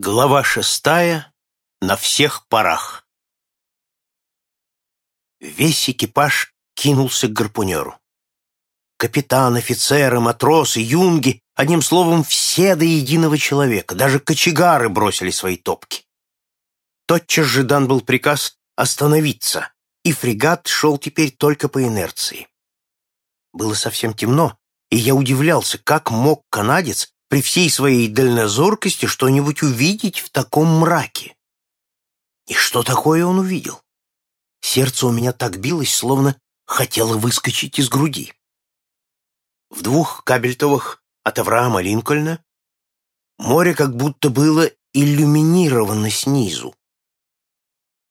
Глава шестая. На всех парах. Весь экипаж кинулся к гарпунеру. Капитан, офицеры, матросы, юнги, одним словом, все до единого человека, даже кочегары бросили свои топки. Тотчас же дан был приказ остановиться, и фрегат шел теперь только по инерции. Было совсем темно, и я удивлялся, как мог канадец при всей своей дальнозоркости что-нибудь увидеть в таком мраке. И что такое он увидел? Сердце у меня так билось, словно хотело выскочить из груди. В двух кабельтовых от Авраама Линкольна море как будто было иллюминировано снизу.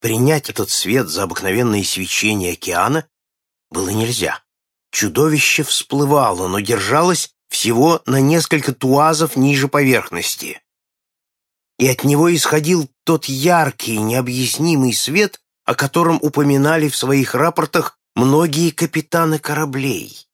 Принять этот свет за обыкновенное свечение океана было нельзя. Чудовище всплывало, но держалось всего на несколько туазов ниже поверхности. И от него исходил тот яркий, необъяснимый свет, о котором упоминали в своих рапортах многие капитаны кораблей.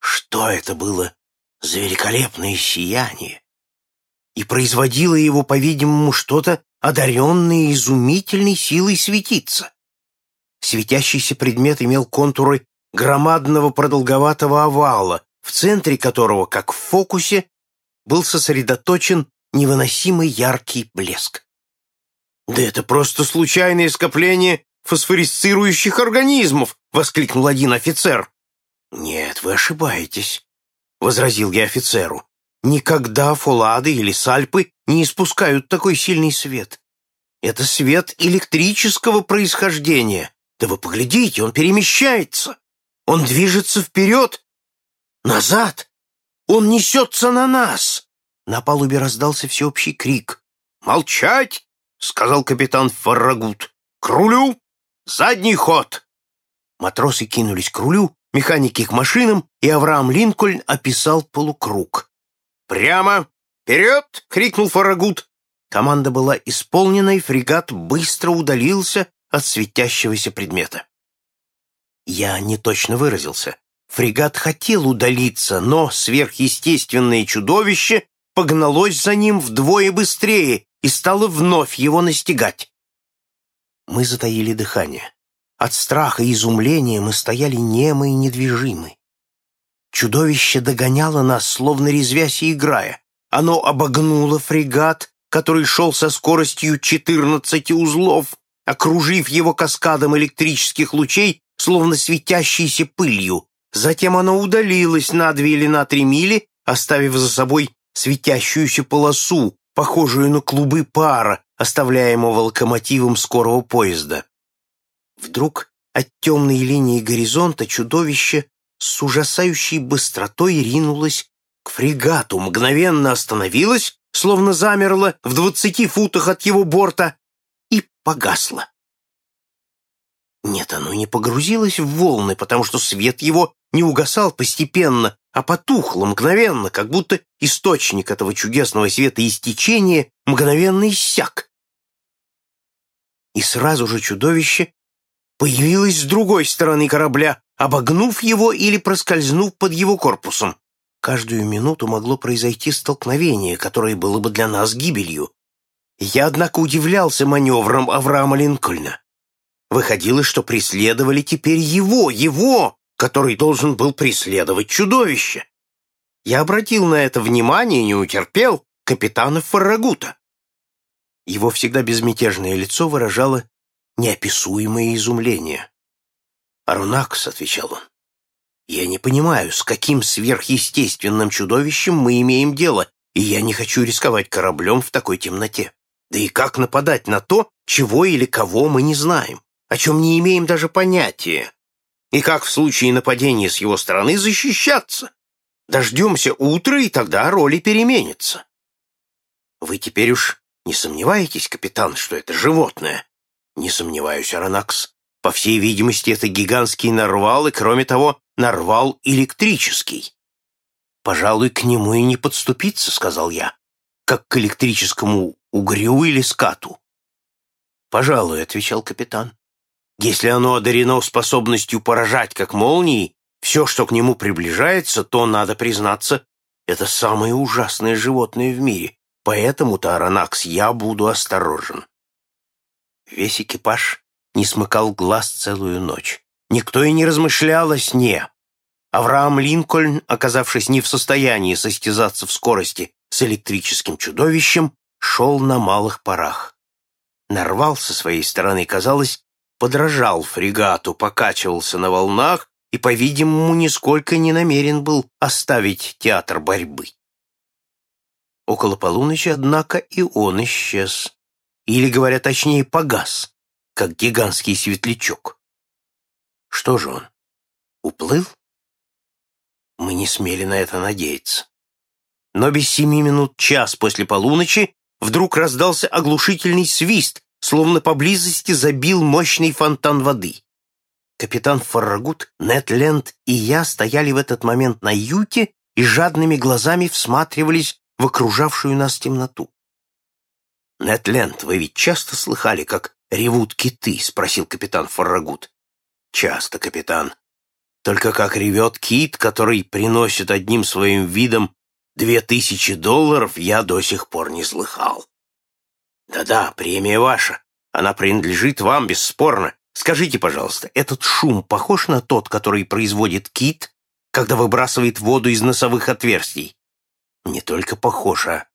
Что это было за великолепное сияние? И производило его, по-видимому, что-то одаренное изумительной силой светиться. Светящийся предмет имел контуры громадного продолговатого овала, в центре которого, как в фокусе, был сосредоточен невыносимый яркий блеск. «Да это просто случайное скопление фосфорисцирующих организмов!» — воскликнул один офицер. «Нет, вы ошибаетесь», — возразил я офицеру. «Никогда фолады или сальпы не испускают такой сильный свет. Это свет электрического происхождения. Да вы поглядите, он перемещается. Он движется вперед Назад! Он несется на нас!» На палубе раздался всеобщий крик. «Молчать!» — сказал капитан Фаррагут. «К рулю! Задний ход!» Матросы кинулись к рулю, механики к машинам, и Авраам Линкольн описал полукруг. «Прямо! Вперед!» — крикнул Фаррагут. Команда была исполнена, и фрегат быстро удалился от светящегося предмета. Я не точно выразился. Фрегат хотел удалиться, но сверхъестественное чудовище погналось за ним вдвое быстрее и стало вновь его настигать. Мы затаили дыхание. От страха и изумления мы стояли немы и недвижимы. Чудовище догоняло нас, словно резвясь и играя. Оно обогнуло фрегат, который шел со скоростью 14 узлов, окружив его каскадом электрических лучей, словно светящейся пылью, Затем оно удалилось на две или на три мили, оставив за собой светящуюся полосу, похожую на клубы пара, оставляемого локомотивом скорого поезда. Вдруг от темной линии горизонта чудовище с ужасающей быстротой ринулось к фрегату, мгновенно остановилось, словно замерло в двадцати футах от его борта, и погасло. Нет, оно не погрузилось в волны, потому что свет его не угасал постепенно, а потухло мгновенно, как будто источник этого чудесного света истечения мгновенно иссяк. И сразу же чудовище появилось с другой стороны корабля, обогнув его или проскользнув под его корпусом. Каждую минуту могло произойти столкновение, которое было бы для нас гибелью. Я, однако, удивлялся маневрам Авраама Линкольна. Выходило, что преследовали теперь его, его, который должен был преследовать чудовище. Я обратил на это внимание и не утерпел капитана Фаррагута. Его всегда безмятежное лицо выражало неописуемое изумление. «Арунакс», — отвечал он, — «я не понимаю, с каким сверхъестественным чудовищем мы имеем дело, и я не хочу рисковать кораблем в такой темноте. Да и как нападать на то, чего или кого мы не знаем, о чем не имеем даже понятия? И как в случае нападения с его стороны защищаться? Дождемся утра, и тогда роли переменятся. Вы теперь уж не сомневаетесь, капитан, что это животное? Не сомневаюсь, Аронакс. По всей видимости, это гигантский нарвал, и, кроме того, нарвал электрический. Пожалуй, к нему и не подступиться, сказал я, как к электрическому угрю или скату. Пожалуй, отвечал капитан. Если оно одарено способностью поражать как молнией, все, что к нему приближается, то, надо признаться, это самое ужасное животное в мире. Поэтому-то, Аронакс, я буду осторожен. Весь экипаж не смыкал глаз целую ночь. Никто и не размышлял о сне. Авраам Линкольн, оказавшись не в состоянии состязаться в скорости с электрическим чудовищем, шел на малых парах. Нарвал со своей стороны, казалось, подражал фрегату, покачивался на волнах и, по-видимому, нисколько не намерен был оставить театр борьбы. Около полуночи, однако, и он исчез. Или, говоря точнее, погас, как гигантский светлячок. Что же он? Уплыл? Мы не смели на это надеяться. Но без семи минут час после полуночи вдруг раздался оглушительный свист, словно поблизости забил мощный фонтан воды. Капитан Фаррагут, Нед Ленд и я стояли в этот момент на юте и жадными глазами всматривались в окружавшую нас темноту. «Нед Ленд, вы ведь часто слыхали, как ревут киты?» — спросил капитан Фаррагут. «Часто, капитан. Только как ревет кит, который приносит одним своим видом две тысячи долларов, я до сих пор не слыхал. Да-да, премия ваша. Она принадлежит вам, бесспорно. Скажите, пожалуйста, этот шум похож на тот, который производит кит, когда выбрасывает воду из носовых отверстий? Не только похож, а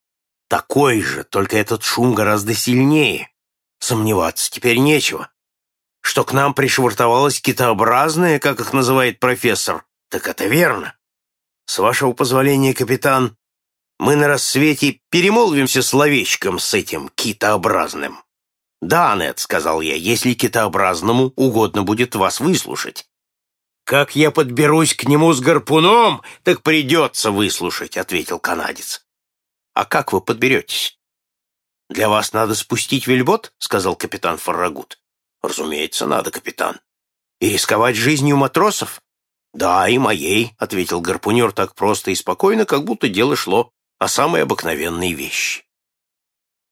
такой же, только этот шум гораздо сильнее. Сомневаться теперь нечего. Что к нам пришвартовалось китообразное, как их называет профессор, так это верно. С вашего позволения, капитан, мы на рассвете перемолвимся словечком с этим китообразным. «Да, Нед», — сказал я, — «если китообразному угодно будет вас выслушать». «Как я подберусь к нему с гарпуном, так придется выслушать», — ответил канадец. «А как вы подберетесь?» «Для вас надо спустить вельбот», — сказал капитан Фаррагут. «Разумеется, надо, капитан. И рисковать жизнью матросов?» «Да, и моей», — ответил гарпунер так просто и спокойно, как будто дело шло о самой обыкновенной вещи.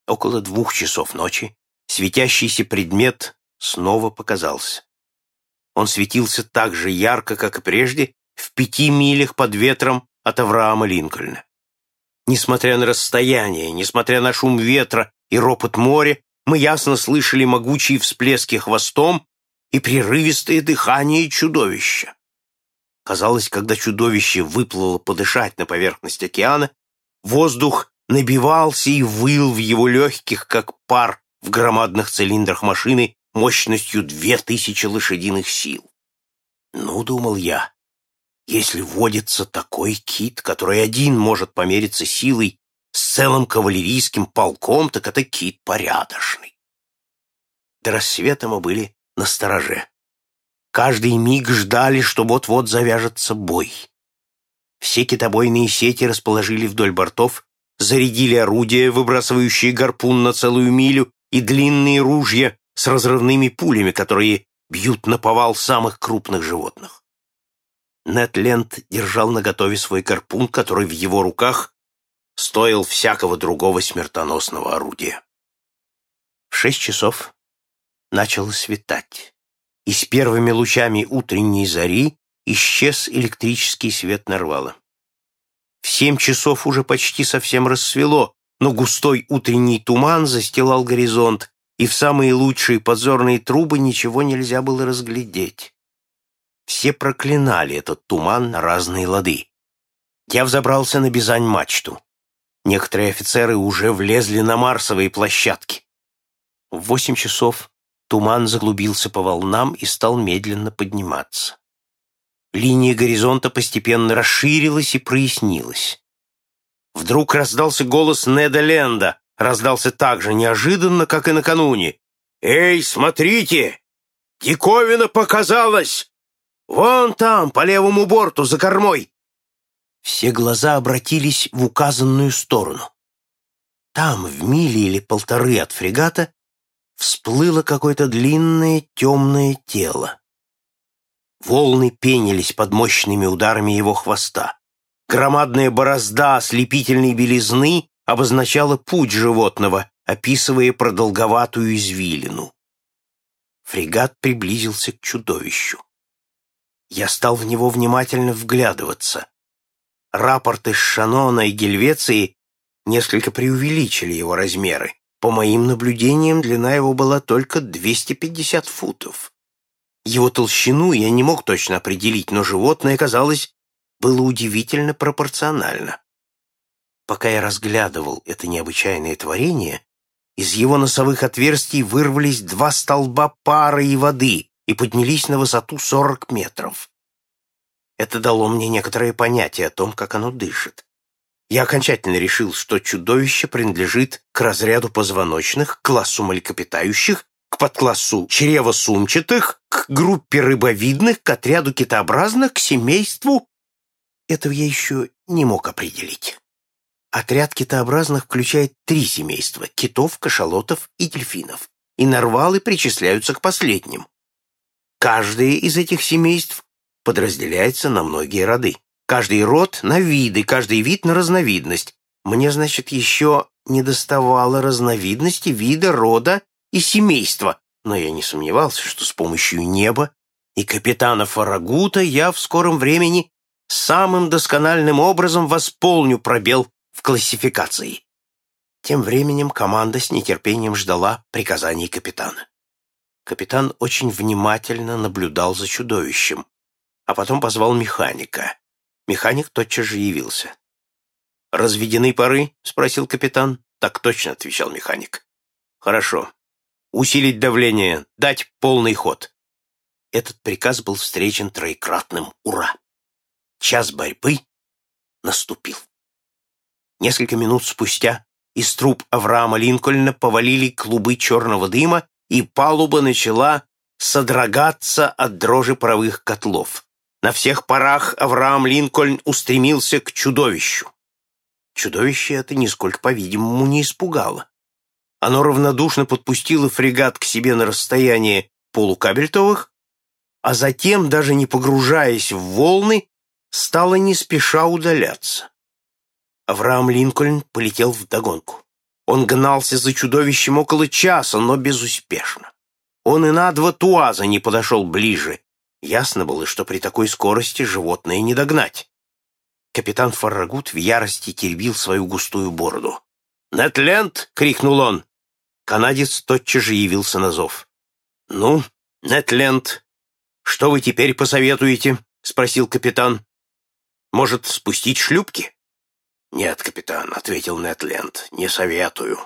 Около двух часов ночи светящийся предмет снова показался. Он светился так же ярко, как и прежде, в пяти милях под ветром от Авраама Линкольна. Несмотря на расстояние, несмотря на шум ветра и ропот моря, мы ясно слышали могучие всплески хвостом и прерывистое дыхание чудовища. Казалось, когда чудовище выплыло подышать на поверхность океана, воздух набивался и выл в его легких, как пар в громадных цилиндрах машины мощностью две тысячи лошадиных сил. Ну, думал я, если водится такой кит, который один может помериться силой с целым кавалерийским полком, так это кит порядочный. До рассвета мы были на стороже. Каждый миг ждали, что вот-вот завяжется бой. Все китобойные сети расположили вдоль бортов, зарядили орудия, выбрасывающие гарпун на целую милю, и длинные ружья с разрывными пулями, которые бьют на повал самых крупных животных. Нед Ленд держал наготове свой гарпун, который в его руках стоил всякого другого смертоносного орудия. В шесть часов начало светать, и с первыми лучами утренней зари исчез электрический свет Нарвала. В семь часов уже почти совсем рассвело, но густой утренний туман застилал горизонт, и в самые лучшие подзорные трубы ничего нельзя было разглядеть. Все проклинали этот туман на разные лады. Я взобрался на Бизань-мачту. Некоторые офицеры уже влезли на марсовые площадки. В восемь часов туман заглубился по волнам и стал медленно подниматься. Линия горизонта постепенно расширилась и прояснилась. Вдруг раздался голос Неда Ленда, раздался так же неожиданно, как и накануне. «Эй, смотрите! Диковина показалась! Вон там, по левому борту, за кормой!» Все глаза обратились в указанную сторону. Там, в миле или полторы от фрегата, всплыло какое-то длинное темное тело. Волны пенились под мощными ударами его хвоста. Громадная борозда ослепительной белизны обозначала путь животного, описывая продолговатую извилину. Фрегат приблизился к чудовищу. Я стал в него внимательно вглядываться. Рапорты Шанона и Гельвеции несколько преувеличили его размеры. По моим наблюдениям, длина его была только 250 футов. Его толщину я не мог точно определить, но животное, казалось, было удивительно пропорционально. Пока я разглядывал это необычайное творение, из его носовых отверстий вырвались два столба пара и воды и поднялись на высоту 40 метров. Это дало мне некоторое понятие о том, как оно дышит. Я окончательно решил, что чудовище принадлежит к разряду позвоночных, классу млекопитающих, подклассу чревосумчатых, к группе рыбовидных, к отряду китообразных, к семейству. Этого я еще не мог определить. Отряд китообразных включает три семейства – китов, кашалотов и дельфинов, и нарвалы причисляются к последним. Каждое из этих семейств подразделяется на многие роды. Каждый род на виды, каждый вид на разновидность. Мне, значит, еще не доставало разновидности, вида, рода и семейства, но я не сомневался, что с помощью неба и капитана Фарагута я в скором времени самым доскональным образом восполню пробел в классификации. Тем временем команда с нетерпением ждала приказаний капитана. Капитан очень внимательно наблюдал за чудовищем, а потом позвал механика. Механик тотчас же явился. «Разведены пары?» — спросил капитан. «Так точно», — отвечал механик. «Хорошо. Усилить давление, дать полный ход». Этот приказ был встречен троекратным «Ура!». Час борьбы наступил. Несколько минут спустя из труб Авраама Линкольна повалили клубы черного дыма, и палуба начала содрогаться от дрожи паровых котлов. На всех парах Авраам Линкольн устремился к чудовищу. Чудовище это нисколько, по-видимому, не испугало. Оно равнодушно подпустило фрегат к себе на расстояние полукабельтовых, а затем, даже не погружаясь в волны, стало не спеша удаляться. Авраам Линкольн полетел вдогонку. Он гнался за чудовищем около часа, но безуспешно. Он и на два туаза не подошел ближе. Ясно было, что при такой скорости животное не догнать. Капитан Фаррагут в ярости теребил свою густую бороду. «Нетленд!» — крикнул он. Канадец тотчас же явился на зов. «Ну, Нетленд, что вы теперь посоветуете?» — спросил капитан. «Может, спустить шлюпки?» «Нет, капитан», — ответил Нетленд, — «не советую.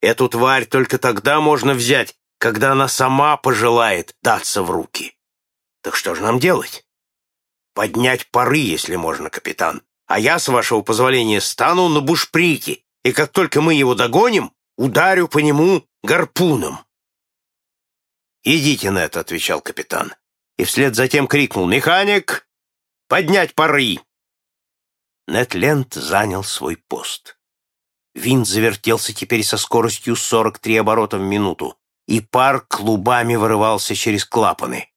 Эту тварь только тогда можно взять, когда она сама пожелает даться в руки. Так что же нам делать? Поднять пары, если можно, капитан. А я, с вашего позволения, стану на бушприте, и как только мы его догоним, ударю по нему гарпуном. «Идите, Нет», — отвечал капитан, и вслед за тем крикнул «Механик! Поднять пары!» Нетленд занял свой пост. Винт завертелся теперь со скоростью 43 оборота в минуту, и пар клубами вырывался через клапаны.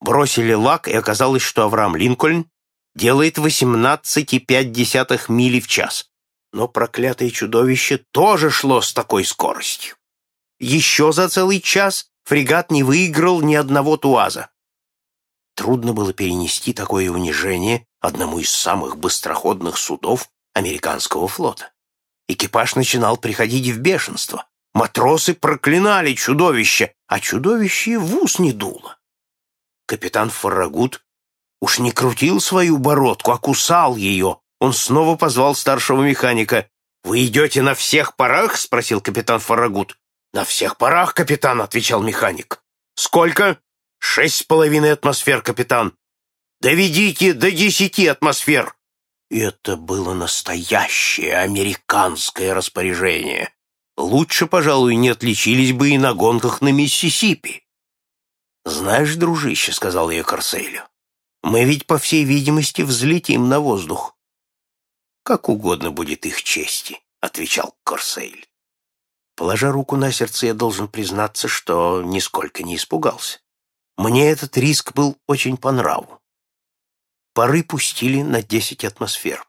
Бросили лак, и оказалось, что Авраам Линкольн делает 18,5 мили в час. Но проклятое чудовище тоже шло с такой скоростью. Еще за целый час фрегат не выиграл ни одного туаза. Трудно было перенести такое унижение одному из самых быстроходных судов американского флота. Экипаж начинал приходить в бешенство. Матросы проклинали чудовище, а чудовище в ус не дуло. Капитан Фаррагут уж не крутил свою бородку, а кусал ее. Он снова позвал старшего механика. «Вы идете на всех парах?» — спросил капитан Фаррагут. «На всех парах, капитан», — отвечал механик. «Сколько?» «Шесть с половиной атмосфер, капитан». Доведите до десяти атмосфер!» Это было настоящее американское распоряжение. Лучше, пожалуй, не отличились бы и на гонках на Миссисипи. «Знаешь, дружище», — сказал я Корселю, — «мы ведь, по всей видимости, взлетим на воздух». «Как угодно будет их чести», — отвечал Корсель. Положа руку на сердце, я должен признаться, что нисколько не испугался. Мне этот риск был очень по нраву пары пустили на 10 атмосфер.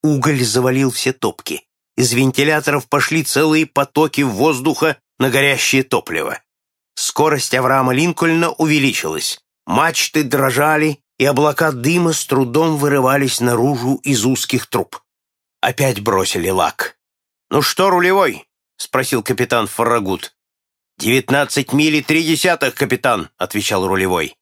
Уголь завалил все топки. Из вентиляторов пошли целые потоки воздуха на горящее топливо. Скорость Авраама Линкольна увеличилась. Мачты дрожали, и облака дыма с трудом вырывались наружу из узких труб. опять бросили лак. «Ну что, рулевой?» — спросил капитан Фаррагут. «Девятнадцать миль и три десятых, капитан», — отвечал рулевой.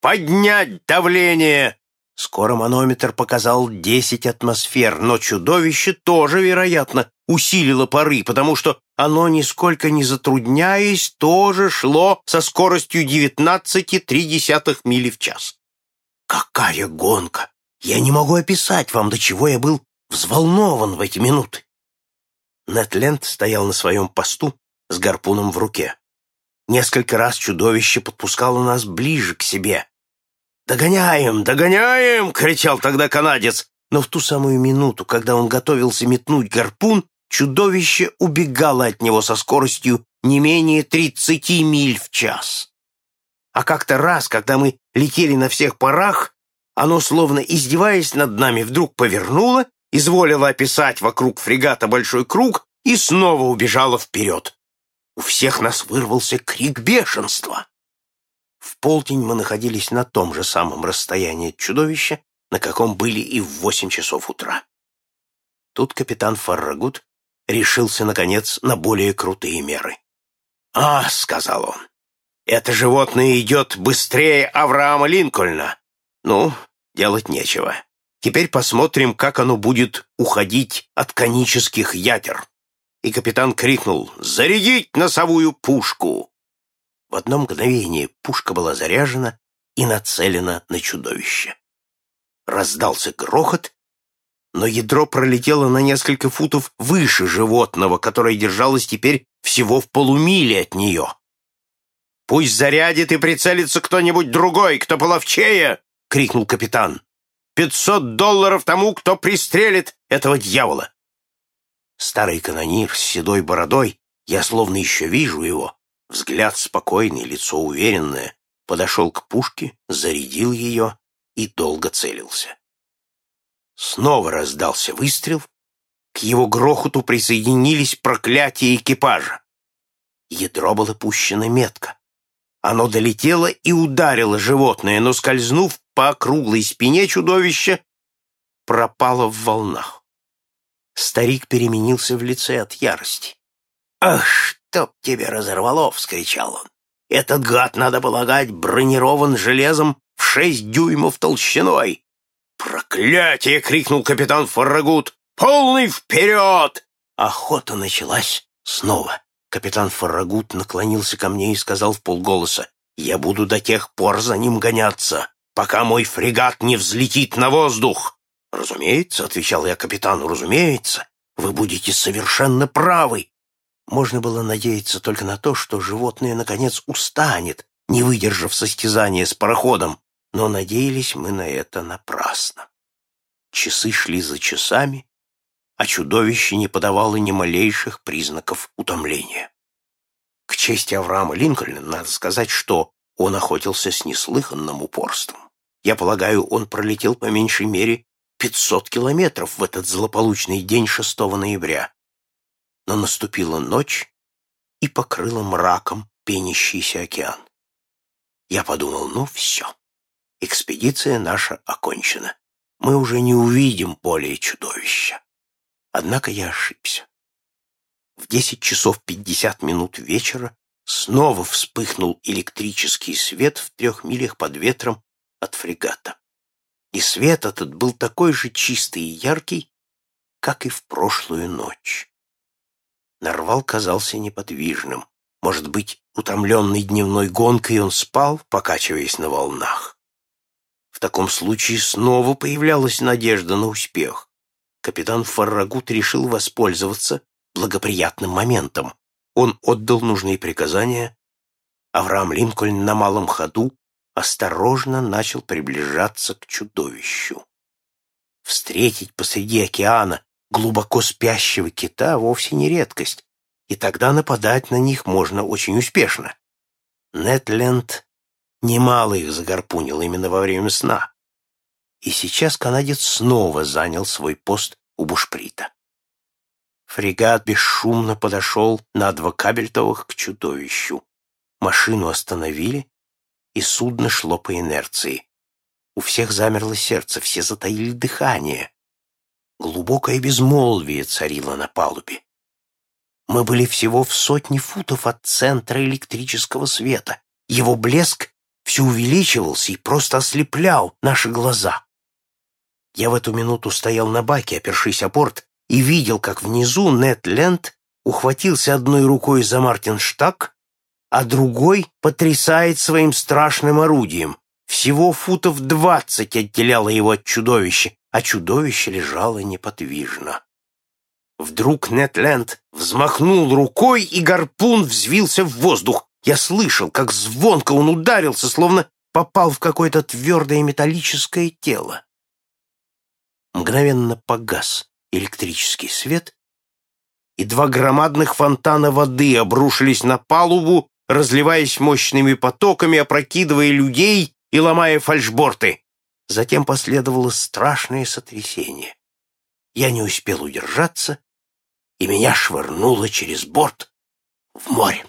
«Поднять давление!» Скоро манометр показал десять атмосфер, но чудовище тоже, вероятно, усилило пары, потому что оно, нисколько не затрудняясь, тоже шло со скоростью 19,3 мили в час. Какая гонка! Я не могу описать вам, до чего я был взволнован в эти минуты. Нетленд стоял на своем посту с гарпуном в руке. Несколько раз чудовище подпускало нас ближе к себе. «Догоняем! Догоняем!» — кричал тогда канадец. Но в ту самую минуту, когда он готовился метнуть гарпун, чудовище убегало от него со скоростью не менее тридцати миль в час. А как-то раз, когда мы летели на всех парах, оно, словно издеваясь над нами, вдруг повернуло, изволило описать вокруг фрегата большой круг и снова убежало вперед. У всех нас вырвался крик бешенства. В полдень мы находились на том же самом расстоянии от чудовища, на каком были и в восемь часов утра. Тут капитан Фаррагут решился, наконец, на более крутые меры. «А», — сказал он, — «это животное идет быстрее Авраама Линкольна. Ну, делать нечего. Теперь посмотрим, как оно будет уходить от конических ядер». И капитан крикнул «Зарядить носовую пушку!» В одно мгновение пушка была заряжена и нацелена на чудовище. Раздался грохот, но ядро пролетело на несколько футов выше животного, которое держалось теперь всего в полумиле от нее. «Пусть зарядит и прицелится кто-нибудь другой, кто половчее!» — крикнул капитан. «Пятьсот долларов тому, кто пристрелит этого дьявола!» Старый канонир с седой бородой, я словно еще вижу его, взгляд спокойный, лицо уверенное, подошел к пушке, зарядил ее и долго целился. Снова раздался выстрел. К его грохоту присоединились проклятия экипажа. Ядро было пущено метко. Оно долетело и ударило животное, но, скользнув по округлой спине чудовища, пропало в волнах. Старик переменился в лице от ярости. «Ах, чтоб тебе разорвало!» — вскричал он. «Этот гад, надо полагать, бронирован железом в шесть дюймов толщиной. «Проклятие!» — крикнул капитан Фаррагут. «Полный вперед!» Охота началась снова. Капитан Фаррагут наклонился ко мне и сказал в полголоса, «Я буду до тех пор за ним гоняться, пока мой фрегат не взлетит на воздух». «Разумеется», — отвечал я капитану, — «разумеется, вы будете совершенно правы». Можно было надеяться только на то, что животное, наконец, устанет, не выдержав состязания с пароходом, но надеялись мы на это напрасно. Часы шли за часами, а чудовище не подавало ни малейших признаков утомления. К чести Авраама Линкольна надо сказать, что он охотился с неслыханным упорством. Я полагаю, он пролетел по меньшей мере 500 километров в этот злополучный день 6 ноября. Но наступила ночь и покрыла мраком пенящийся океан. Я подумал, ну все. Экспедиция наша окончена. Мы уже не увидим более чудовища. Однако я ошибся. В десять часов пятьдесят минут вечера снова вспыхнул электрический свет в трех милях под ветром от фрегата. И свет этот был такой же чистый и яркий, как и в прошлую ночь. Нарвал казался неподвижным. Может быть, утомленный дневной гонкой он спал, покачиваясь на волнах. В таком случае снова появлялась надежда на успех. Капитан Фаррагут решил воспользоваться благоприятным моментом. Он отдал нужные приказания. Авраам Линкольн на малом ходу осторожно начал приближаться к чудовищу. Встретить посреди океана глубоко спящего кита вовсе не редкость, и тогда нападать на них можно очень успешно. Нетленд Немало их загорпунил именно во время сна. И сейчас канадец снова занял свой пост у бушприта. Фрегат бесшумно подошел на два кабельтовых к чудовищу. Машину остановили, и судно шло по инерции. У всех замерло сердце, все затаили дыхание. Глубокое безмолвие царило на палубе. Мы были всего в сотне футов от центра электрического света. Его блеск все увеличивался и просто ослеплял наши глаза. Я в эту минуту стоял на баке, опершись о порт, и видел, как внизу Нед Ленд ухватился одной рукой за Мартинштаг, а другой потрясает своим страшным орудием. Всего футов двадцать отделяло его от чудовища, а чудовище лежало неподвижно. Вдруг Нетленд взмахнул рукой, и гарпун взвился в воздух. Я слышал, как звонко он ударился, словно попал в какое-то твердое металлическое тело. Мгновенно погас электрический свет, и два громадных фонтана воды обрушились на палубу, разливаясь мощными потоками, опрокидывая людей и ломая фальшборты. Затем последовало страшное сотрясение. Я не успел удержаться, и меня швырнуло через борт в море.